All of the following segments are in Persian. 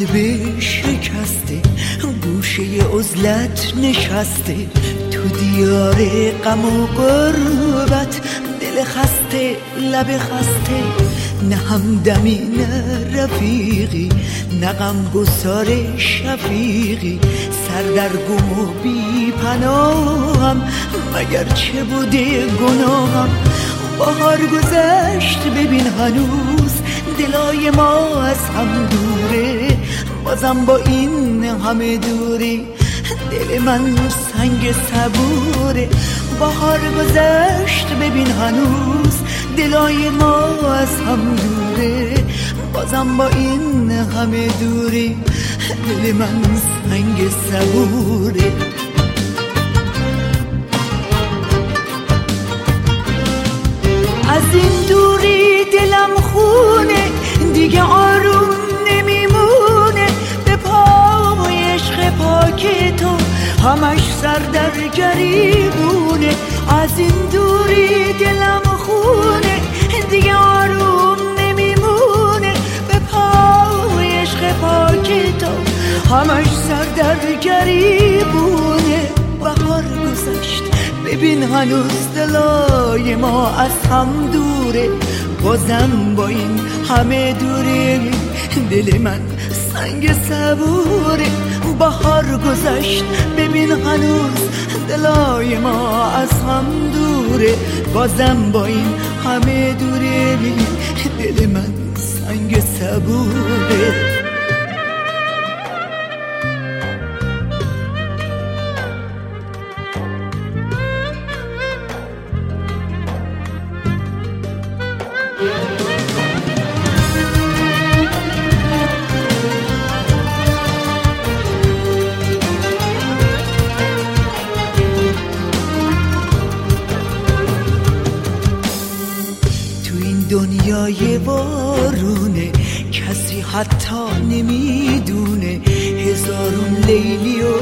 قلب شکسته گوشه عزلت نشسته. تو دیار غم و قربت دل خسته لب خسته. نه همدمی نه رفیقی نه غم گسار شفیقی. سر در گم و بی پناهم مگر چه بوده گناهم؟ بهار گذشت ببین هنوز دلای ما از هم دوره. بازم با این همه دوری. دل من سنگ صبوره. بهار گذشت ببین هنوز. دلای ما از هم دوره. بازم با این همه دوری. دل من سنگ صبوره. از این دوری دلم خونه. گریبونه. از این دوری دلم خونه. دیگه آروم نمیمونه. به پای عشق پاک تو. همش سر در گریبونه. بهار گذشت. ببین هنوز دلای ما از هم دوره. بازم با این همه دوره. دل من سنگ صبوره. بهار گذشت. ببین هنوز دلای ما از هم دوره بازم با این همه دوره دل من سنگ صبوره. دنیای وارونه. کسی حتی نمی‌دونه. هزارون لیلی و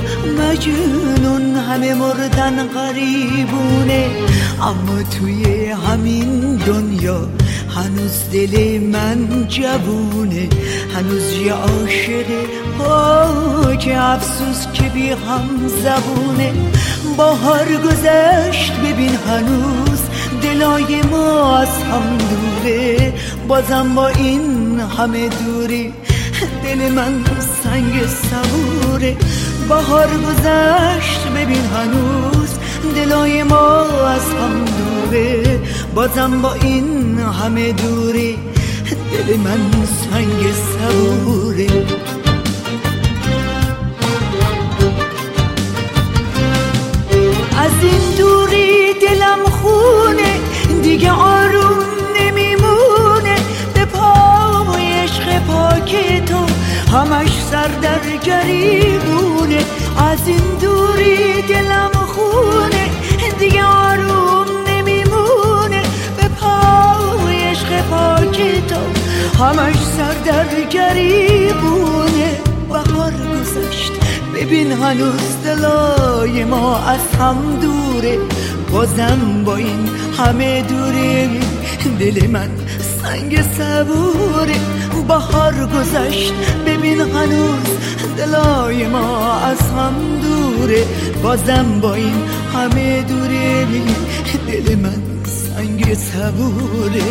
مجنون همه مردن غریبونه. اما توی همین دنیا هنوز دل من جوونه. هنوز یه عاشق پاک افسوس که بی هم زبونه. بهار گذشت ببین هنوز دلای ما از هم دوره بازم با این همه دوری. دل من سنگ صبوره بهار گذشت ببین هنوز. دلای ما از هم دوره بازم با این همه دوری. دل من سنگ صبوره. همش سر در گریبونه. از این دوری دلم خونه. دیگه آروم نمیمونه. به پای عشق پاک تو همش سر در گریبونه. بهار گذشت. ببین هنوز دلای ما از هم دوره. بازم با این همه دوره. دل من سنگ صبوره. بهار گذشت. هنوز دلای ما از هم دوره. بازم با این همه دوره دل من سنگ صبوره